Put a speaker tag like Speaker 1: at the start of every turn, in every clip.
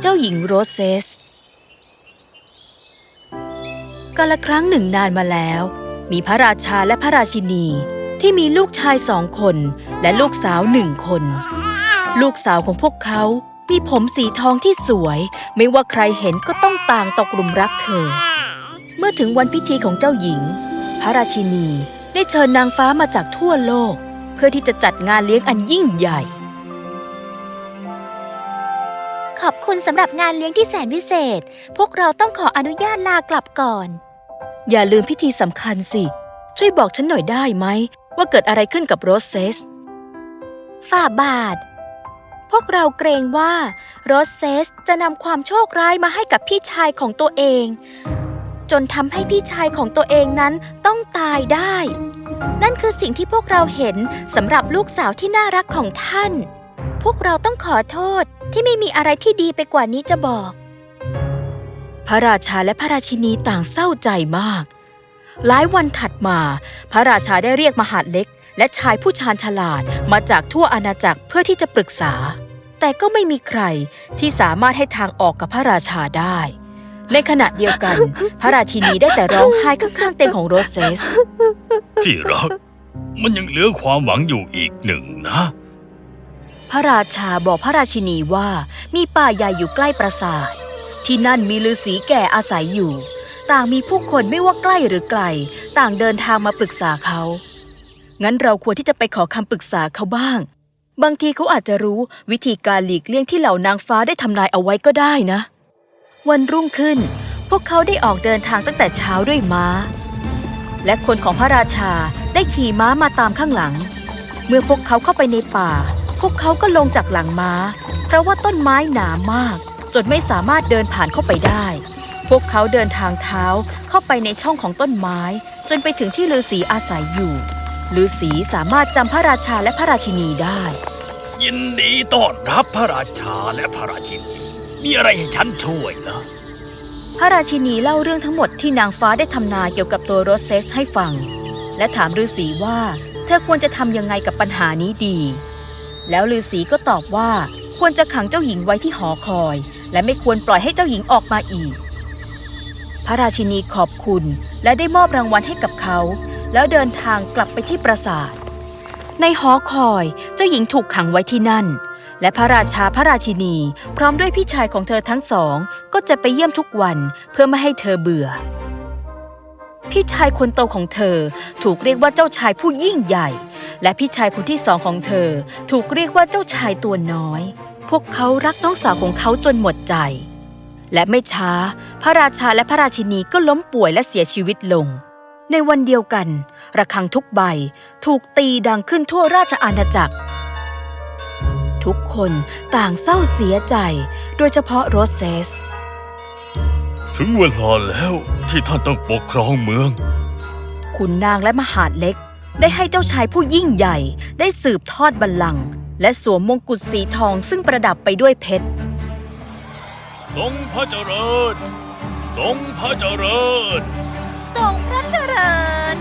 Speaker 1: เจ้าหญิงโรเซสกาลครั้งหนึ่งนานมาแล้ว มีพระราชาและพระราชินีที่มีลูกชายสองคนและลูกสาวหนึ่งคน ลูกสาวของพวกเขามีผมสีทองที่สวย ไม่ว่าใครเห็นก็ต้องต่างตกหลุมรักเธอ เมื่อถึงวันพิธีของเจ้าหญิง พระราชินีได้เชิญนางฟ้ามาจากทั่วโลก เพื่อที่จะจัดงานเลี้ยงอันยิ่งใหญ่
Speaker 2: ขอบคุณสำหรับงานเลี้ยงที่แสนพิเศษ พวกเราต้องขออนุญาตลากลับก่อน
Speaker 1: อย่าลืมพิธีสำคัญสิ ช่วยบอกฉันหน่อยได้ไหม ว่าเกิดอะไรขึ้นกับโรสเซส
Speaker 2: ฝ่าบาท พวกเราเกรงว่าโรสเซสจะนำความโชคร้ายมาให้กับพี่ชายของตัวเอง จนทำให้พี่ชายของตัวเองนั้นต้องตายได้ นั่นคือสิ่งที่พวกเราเห็นสำหรับลูกสาวที่น่ารักของท่าน พวกเราต้องขอโทษที่ไม่มีอะไรที่ดีไปกว่านี้จะบอก
Speaker 1: พระราชาและพระราชินีต่างเศร้าใจมาก หลายวันถัดมา พระราชาได้เรียกมหาดเล็ก และชายผู้ชาญฉลาดมาจากทั่วอาณาจักรเพื่อที่จะปรึกษา แต่ก็ไม่มีใครที่สามารถให้ทางออกกับพระราชาได้ ในขณะเดียวกัน พระราชินีได้แต่ร้องไห้ข้างๆเตียงของโรสเซส
Speaker 3: ที่รัก มันยังเหลือความหวังอยู่อีกหนึ่งนะ
Speaker 1: พระราชาบอกพระราชินีว่ามีป่าใหญ่อยู่ใกล้ปราสาท ที่นั่นมีฤาษีแก่อาศัยอยู่ ต่างมีผู้คนไม่ว่าใกล้หรือไกล ต่างเดินทางมาปรึกษาเขา งั้นเราควรที่จะไปขอคำปรึกษาเขาบ้าง บางทีเขาอาจจะรู้วิธีการหลีกเลี่ยงที่เหล่านางฟ้าได้ทำนายเอาไว้ก็ได้นะ วันรุ่งขึ้น พวกเขาได้ออกเดินทางตั้งแต่เช้าด้วยม้า และคนของพระราชาได้ขี่ม้ามาตามข้างหลัง เมื่อพวกเขาเข้าไปในป่า พวกเขาก็ลงจากหลังม้า เพราะว่าต้นไม้หนามาก จนไม่สามารถเดินผ่านเข้าไปได้ พวกเขาเดินทางเท้าเข้าไปในช่องของต้นไม้ จนไปถึงที่ฤาษีอาศัยอยู่ฤาษีสามารถจำพระราชาและพระราชินีได้
Speaker 3: ยินดีต้อนรับพระราชาและพระราชินี มีอะไรให้ฉันช่วยเหรอ
Speaker 1: พระราชินีเล่าเรื่องทั้งหมดที่นางฟ้าได้ทำนายเกี่ยวกับตัวโรสเซสให้ฟัง และถามฤาษีว่าเธอควรจะทำยังไงกับปัญหานี้ดี แล้วฤาษีก็ตอบว่าควรจะขังเจ้าหญิงไว้ที่หอคอย และไม่ควรปล่อยให้เจ้าหญิงออกมาอีก พระราชินีขอบคุณและได้มอบรางวัลให้กับเขา แล้วเดินทางกลับไปที่ปราสาท ในหอคอยเจ้าหญิงถูกขังไว้ที่นั่น และพระราชาพระราชินี พร้อมด้วยพี่ชายของเธอทั้งสอง ก็จะไปเยี่ยมทุกวันเพื่อไม่ให้เธอเบื่อ พี่ชายคนโตของเธอถูกเรียกว่าเจ้าชายผู้ยิ่งใหญ่ และพี่ชายคนที่สองของเธอ ถูกเรียกว่าเจ้าชายตัวน้อย พวกเขารักน้องสาวของเขาจนหมดใจ และไม่ช้า พระราชาและพระราชินีก็ล้มป่วยและเสียชีวิตลงในวันเดียวกัน ระฆังทุกใบถูกตีดังขึ้นทั่วราชอาณาจักร ทุกคนต่างเศร้าเสียใจ โดยเฉพาะโรสเซส
Speaker 3: ถึงเวลาแล้วที่ท่านต้องปกครองเมือง
Speaker 1: ขุนนางและมหาดเล็ก ได้ให้เจ้าชายผู้ยิ่งใหญ่ ได้สืบทอดบัลลังก์และสวมมงกุฎสีทองซึ่งประดับไปด้วยเพชร
Speaker 3: ทรงพระเจริญ ทรงพระเจริญ
Speaker 2: ทรงพระเจริญ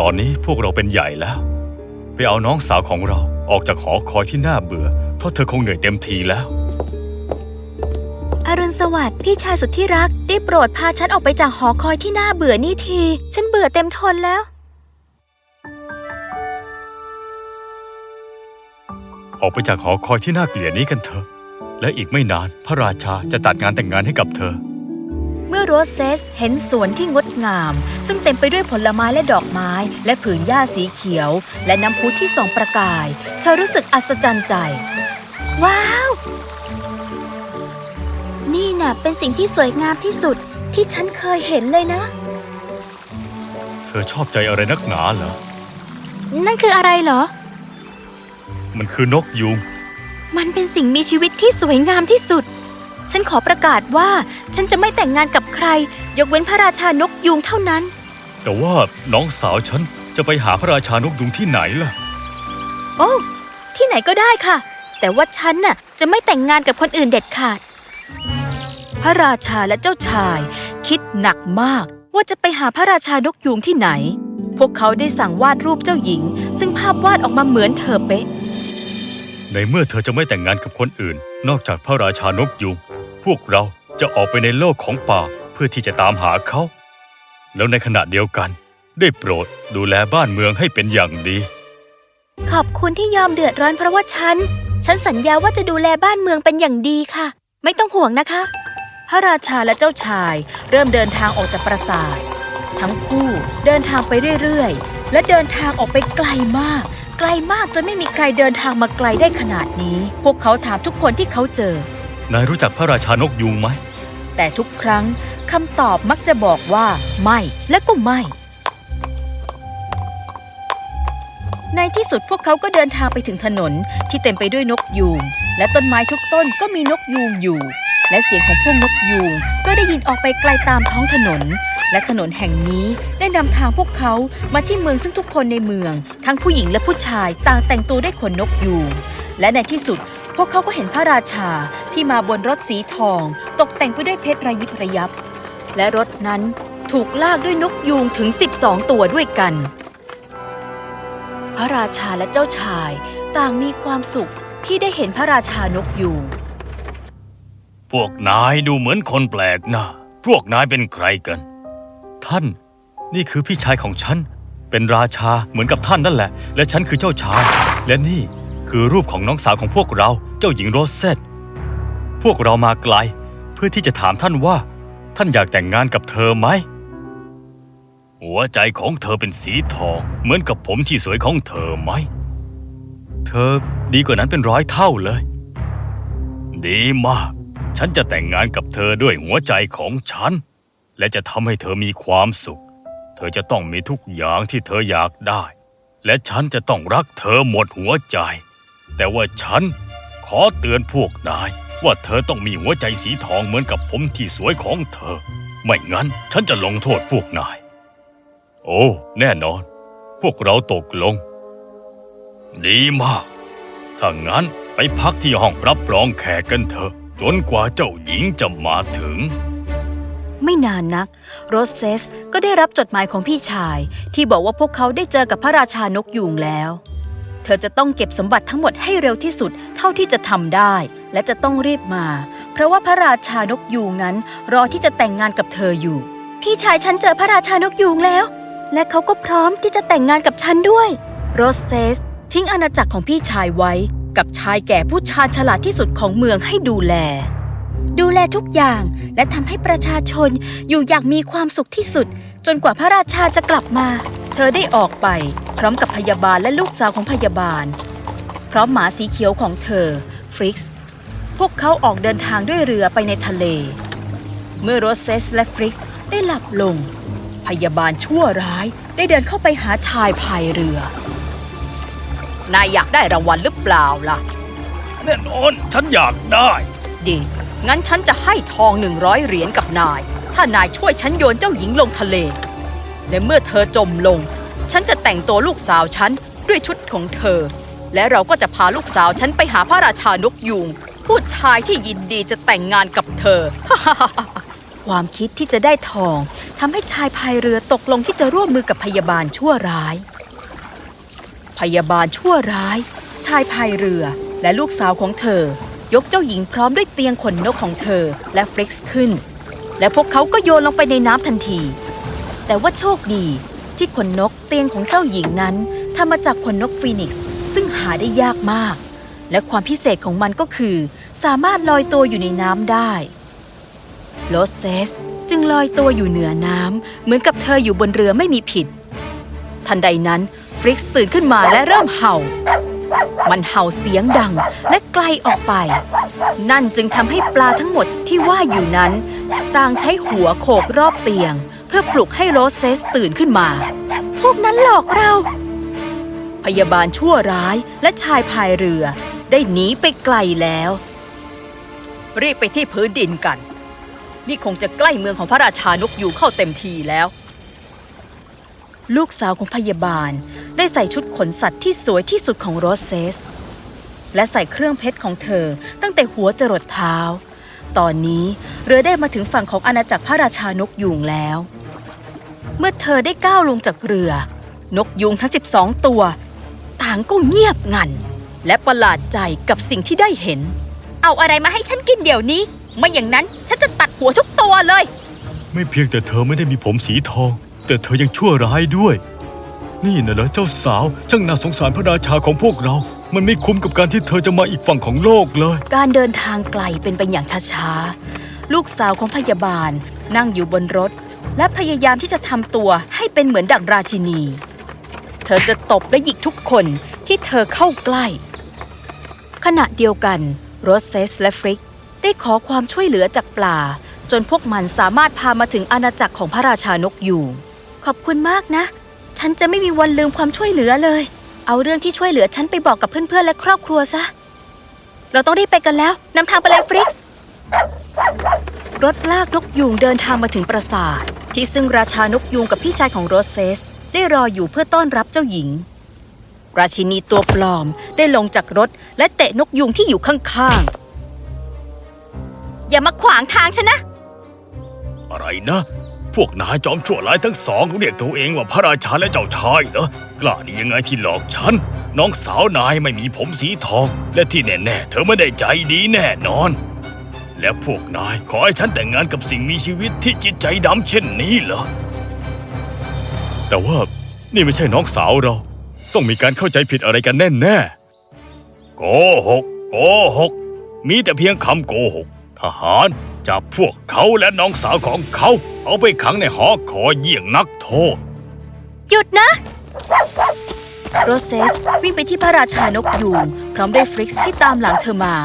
Speaker 3: ตอนนี้พวกเราเป็นใหญ่แล้ว ไปเอาน้องสาวของเราออกจากหอคอยที่น่าเบื่อ เพราะเธอคงเหนื่อยเต็มทีแล้ว
Speaker 2: อรุณสวัสดิ์พี่ชายสุดที่รัก ได้โปรดพาฉันออกไปจากหอคอยที่น่าเบื่อนี่ที ฉันเบื่อเต็มทนแล้ว
Speaker 3: ออกไปจากหอคอยที่น่าเกลียดนี้กันเถอะ และอีกไม่นานพระราชาจะตัดงานแต่งงานให้กับเธอ
Speaker 1: เมื่อโรสเซสเห็นสวนที่งดงาม ซึ่งเต็มไปด้วยผลไม้และดอกไม้ และผืนหญ้าสีเขียว และน้ำพุที่ส่องประกาย เธอรู้สึกอัศจรรย์ใจ
Speaker 2: ว้าว นี่น่ะเป็นสิ่งที่สวยงามที่สุดที่ฉันเคยเห็นเลยนะ
Speaker 3: เธอชอบใจอะไรนักหนาเหรอ
Speaker 2: นั่นคืออะไรเหรอ
Speaker 3: มันคือนกยูง
Speaker 2: มันเป็นสิ่งมีชีวิตที่สวยงามที่สุด ฉันขอประกาศว่าฉันจะไม่แต่งงานกับใคร ยกเว้นพระราชานกยูงเท่านั้น
Speaker 3: แต่ว่าน้องสาวฉันจะไปหาพระราชานกยุงที่ไหนล่ะ
Speaker 2: โอ้ที่ไหนก็ได้ค่ะ แต่ว่าฉันน่ะจะไม่แต่งงานกับคนอื่นเด็ดขาด
Speaker 1: พระราชาและเจ้าชาย คิดหนักมากว่าจะไปหาพระราชานกยูงที่ไหน พวกเขาได้สั่งวาดรูปเจ้าหญิง ซึ่งภาพวาดออกมาเหมือนเธอเป๊ะ
Speaker 3: ในเมื่อเธอจะไม่แต่งงานกับคนอื่น นอกจากพระราชานกยุง พวกเราจะออกไปในโลกของป่าเพื่อที่จะตามหาเขา แล้วในขณะเดียวกัน ได้โปรดดูแลบ้านเมืองให้เป็นอย่างดี
Speaker 2: ขอบคุณที่ยอมเดือดร้อนเพราะว่าฉัน ฉันสัญญาว่าจะดูแลบ้านเมืองเป็นอย่างดีค่ะ ไม่ต้องห่วงนะคะ
Speaker 1: พระราชาและเจ้าชายเริ่มเดินทางออกจากปราสาท ทั้งคู่เดินทางไปเรื่อยๆ และเดินทางออกไปไกลมาก ไกลมากจนไม่มีใครเดินทางมาไกลได้ขนาดนี้ พวกเขาถามทุกคนที่เขาเจอ
Speaker 3: นายรู้จักพระราชานกยุงไหม
Speaker 1: แต่ทุกครั้งคำตอบมักจะบอกว่าไม่และก็ไม่ ในที่สุดพวกเขาก็เดินทางไปถึงถนนที่เต็มไปด้วยนกยูง และต้นไม้ทุกต้นก็มีนกยูงอยู่ และเสียงของพวกนกยูงก็ได้ยินออกไปไกลตามท้องถนน และถนนแห่งนี้ได้นำทางพวกเขามาที่เมืองซึ่งทุกคนในเมือง ทั้งผู้หญิงและผู้ชายต่างแต่งตัวด้วยขนนกยูงและในที่สุด พวกเขาก็เห็นพระราชาที่มาบนรถสีทอง ตกแต่งไปด้วยเพชรระยิบระยับ และรถนั้นถูกลากด้วยนกยูงถึง 12 ตัวด้วยกัน พระราชาและเจ้าชายต่างมีความสุขที่ได้เห็นพระราชานกยูง
Speaker 3: พวกนายดูเหมือนคนแปลกหน้าพวกนายเป็นใครกัน ท่าน นี่คือพี่ชายของฉัน เป็นราชาเหมือนกับท่านนั่นแหละ และฉันคือเจ้าชาย และนี่คือรูปของน้องสาวของพวกเรา เจ้าหญิงโรสเซตพวกเรามาไกล เพื่อที่จะถามท่านว่า ท่านอยากแต่งงานกับเธอไหม หัวใจของเธอเป็นสีทอง เหมือนกับผมที่สวยของเธอไหม เธอดีกว่านั้นเป็นร้อยเท่าเลย ดีมาก ฉันจะแต่งงานกับเธอด้วยหัวใจของฉัน และจะทำให้เธอมีความสุข เธอจะต้องมีทุกอย่างที่เธออยากได้ และฉันจะต้องรักเธอหมดหัวใจ แต่ว่าฉันขอเตือนพวกนาย ว่าเธอต้องมีหัวใจสีทองเหมือนกับผมที่สวยของเธอ ไม่งั้นฉันจะลงโทษพวกนาย โอ้ แน่นอน พวกเราตกลง ดีมาก ถ้างั้นไปพักที่ห้องรับรองแขกกันเถอะ จนกว่าเจ้าหญิงจะมาถึง
Speaker 1: ไม่นานนัก โรสเซสก็ได้รับจดหมายของพี่ชาย ที่บอกว่าพวกเขาได้เจอกับพระราชานกยูงแล้ว เธอจะต้องเก็บสมบัติทั้งหมดให้เร็วที่สุดเท่าที่จะทำได้ และจะต้องรีบมา เพราะว่าพระราชานกยูงนั้นรอที่จะแต่งงานกับเธออยู่
Speaker 2: พี่ชายฉันเจอพระราชานกยูงแล้ว และเขาก็พร้อมที่จะแต่งงานกับฉันด้วย
Speaker 1: โรสเซสทิ้งอาณาจักรของพี่ชายไว้ กับชายแก่ผู้ชาญฉลาดที่สุดของเมืองให้ดูแล
Speaker 2: ดูแลทุกอย่างและทำให้ประชาชนอยู่อย่างมีความสุขที่สุด จนกว่าพระราชาจะกลับมา
Speaker 1: เธอได้ออกไป พร้อมกับพยาบาลและลูกสาวของพยาบาล พร้อมหมาสีเขียวของเธอ ฟริกซ์พวกเขาออกเดินทางด้วยเรือไปในทะเล เมื่อโรสเซสและฟริกซ์ได้หลับลง พยาบาลชั่วร้ายได้เดินเข้าไปหาชายพายเรือ นายอยากได้รางวัลหรือเปล่าล่ะ
Speaker 3: แน่นอนฉันอยากได้
Speaker 1: ดี งั้นฉันจะให้ทองหนึ่งร้อยเหรียญกับนาย ถ้านายช่วยฉันโยนเจ้าหญิงลงทะเล และเมื่อเธอจมลง ฉันจะแต่งตัวลูกสาวฉันด้วยชุดของเธอ และเราก็จะพาลูกสาวฉันไปหาพระราชานกยูงผู้ชายที่ยินดีจะแต่งงานกับเธอ ความคิดที่จะได้ทองทำให้ชายพายเรือตกลงที่จะร่วมมือกับพยาบาลชั่วร้าย พยาบาลชั่วร้าย ชายพายเรือและลูกสาวของเธอ ยกเจ้าหญิงพร้อมด้วยเตียงขนนกของเธอและฟลิกซ์ขึ้น และพวกเขาก็โยนลงไปในน้ำทันที แต่ว่าโชคดีที่ขนนกเตียงของเจ้าหญิงนั้นทำมาจากขนนกฟีนิกซ์ซึ่งหาได้ยากมาก และความพิเศษของมันก็คือ สามารถลอยตัวอยู่ในน้ำได้โลเซสจึงลอยตัวอยู่เหนือน้ำเหมือนกับเธออยู่บนเรือไม่มีผิด ทันใดนั้นฟริกซ์ตื่นขึ้นมาและเริ่มเห่า มันเห่าเสียงดังและไกลออกไป นั่นจึงทำให้ปลาทั้งหมดที่ว่ายอยู่นั้น ต่างใช้หัวโขกรอบเตียง เพื่อปลุกให้โรสเซสตื่นขึ้นมา
Speaker 2: พวกนั้นหลอกเรา
Speaker 1: พยาบาลชั่วร้ายและชายพายเรือ ได้หนีไปไกลแล้ว รีบไปที่พื้นดินกัน นี่คงจะใกล้เมืองของพระราชานกยูงเข้าเต็มทีแล้ว ลูกสาวของพยาบาล ได้ใส่ชุดขนสัตว์ที่สวยที่สุดของโรสเซส และใส่เครื่องเพชรของเธอตั้งแต่หัวจรดเท้า ตอนนี้เรือได้มาถึงฝั่งของอาณาจักรพระราชานกยูงแล้ว เมื่อเธอได้ก้าวลงจากเรือ นกยูงทั้ง 12 ตัว ต่างก็เงียบงัน และประหลาดใจกับสิ่งที่ได้เห็น
Speaker 2: เอาอะไรมาให้ฉันกินเดี๋ยวนี้ ไม่อย่างนั้นฉันจะตัดหัวทุกตัวเลย
Speaker 3: ไม่เพียงแต่เธอไม่ได้มีผมสีทอง แต่เธอยังชั่วร้ายด้วย นี่นะเหรอเจ้าสาวช่างน่าสงสารพระราชาของพวกเรา มันไม่คุ้มกับการที่เธอจะมาอีกฝั่งของโลกเลย
Speaker 1: การเดินทางไกลเป็นไปอย่างช้าๆ ลูกสาวของพยาบาลนั่งอยู่บนรถ และพยายามที่จะทำตัวให้เป็นเหมือนดั่งราชินี เธอจะตบและหยิกทุกคนที่เธอเข้าใกล้ ขณะเดียวกันโรสเซสและฟริกได้ขอความช่วยเหลือจากปลา จนพวกมันสามารถพามาถึงอาณาจักรของพระราชานกยูง ขอบคุณมากนะ ฉันจะไม่มีวันลืมความช่วยเหลือเลย เอาเรื่องที่ช่วยเหลือฉันไปบอกกับเพื่อนๆและครอบครัวซะ เราต้องรีบไปกันแล้วนำทางไปเลยฟริกซ์รถลากนกยูงเดินทางมาถึงปราสาท ที่ซึ่งราชานกยูงกับพี่ชายของโรสเซส ได้รออยู่เพื่อต้อนรับเจ้าหญิง ราชินีตัวปลอมได้ลงจากรถและเตะนกยูงที่อยู่ข้างๆอย่ามาขวางทางฉันนะ
Speaker 3: อะไรนะ พวกนายจอมชั่วร้ายทั้งสองเรียกตัวเองว่าพระราชาและเจ้าชายเหรอกล้าดียังไงที่หลอกฉัน น้องสาวนายไม่มีผมสีทอง และที่แน่ๆเธอไม่ได้ใจดีแน่นอน และพวกนายขอให้ฉันแต่งงานกับสิ่งมีชีวิตที่จิตใจดำเช่นนี้เหรอแต่ว่านี่ไม่ใช่น้องสาวเรา ต้องมีการเข้าใจผิดอะไรกันแน่ๆโกหกโกหกมีแต่เพียงคำโกหก ทหารจับพวกเขาและน้องสาวของเขา เอาไปขังในหอคอยเยี่ยงนักโทษ
Speaker 2: หยุดนะ
Speaker 1: โรเซสวิ่งไปที่พระราชานกยูงพร้อมด้วยฟริกซ์ที่ตามหลังเธอมา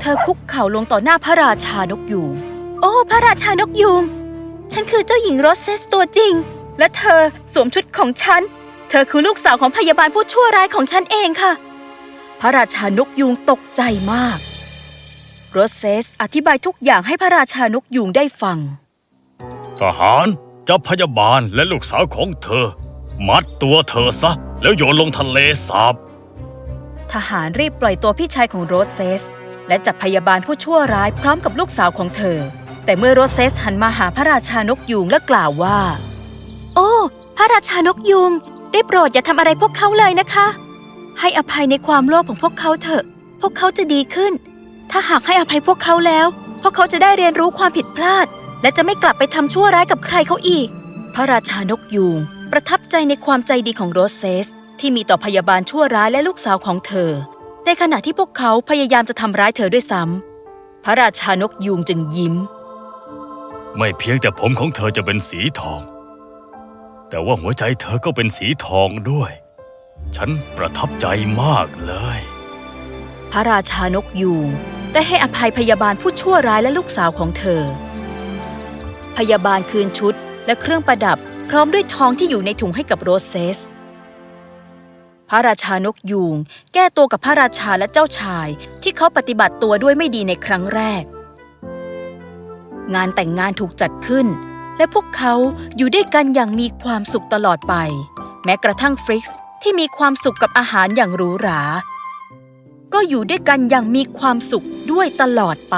Speaker 1: เธอคุกเข่าลงต่อหน้าพระราชานกยูง
Speaker 2: โอ้ พระราชานกยูง ฉันคือเจ้าหญิงโรเซสตัวจริง
Speaker 1: และเธอสวมชุดของฉัน เธอคือลูกสาวของพยาบาลผู้ชั่วร้ายของฉันเองค่ะ พระราชานกยูงตกใจมาก โรสเซสอธิบายทุกอย่างให้พระราชานกยูงได้ฟัง
Speaker 3: ทหารจับพยาบาลและลูกสาวของเธอ มัดตัวเธอซะ แล้วโยนลงทะเลสาบ
Speaker 1: ทหารรีบปล่อยตัวพี่ชายของโรสเซส และจับพยาบาลผู้ชั่วร้ายพร้อมกับลูกสาวของเธอ แต่เมื่อโรสเซสหันมาหาพระราชานกยูงและกล่าวว่า
Speaker 2: โอ้ พระราชานกยูงได้โปรดอย่าทำอะไรพวกเขาเลยนะคะ ให้อภัยในความโลภของพวกเขาเถอะ พวกเขาจะดีขึ้น ถ้าหากให้อภัยพวกเขาแล้ว พวกเขาจะได้เรียนรู้ความผิดพลาด และจะไม่กลับไปทำชั่วร้ายกับใครเขาอีก
Speaker 1: พระราชานกยูงประทับใจในความใจดีของโรสเซส ที่มีต่อพยาบาลชั่วร้ายและลูกสาวของเธอ ในขณะที่พวกเขาพยายามจะทำร้ายเธอด้วยซ้ำพระราชานกยูงจึงยิ้ม
Speaker 3: ไม่เพียงแต่ผมของเธอจะเป็นสีทอง แต่ว่าหัวใจเธอก็เป็นสีทองด้วย ฉันประทับใจมากเลย
Speaker 1: พระราชานกยูง ได้ให้อภัยพยาบาลผู้ชั่วร้ายและลูกสาวของเธอ พยาบาลคืนชุดและเครื่องประดับพร้อมด้วยทองที่อยู่ในถุงให้กับโรสเซส พระราชานกยูงแก้ตัวกับพระราชาและเจ้าชายที่เขาปฏิบัติตัวด้วยไม่ดีในครั้งแรก งานแต่งงานถูกจัดขึ้น และพวกเขาอยู่ด้วยกันอย่างมีความสุขตลอดไป แม้กระทั่งฟริกซ์ที่มีความสุขกับอาหารอย่างหรูหรา ก็อยู่ด้วยกันอย่างมีความสุขด้วยตลอดไป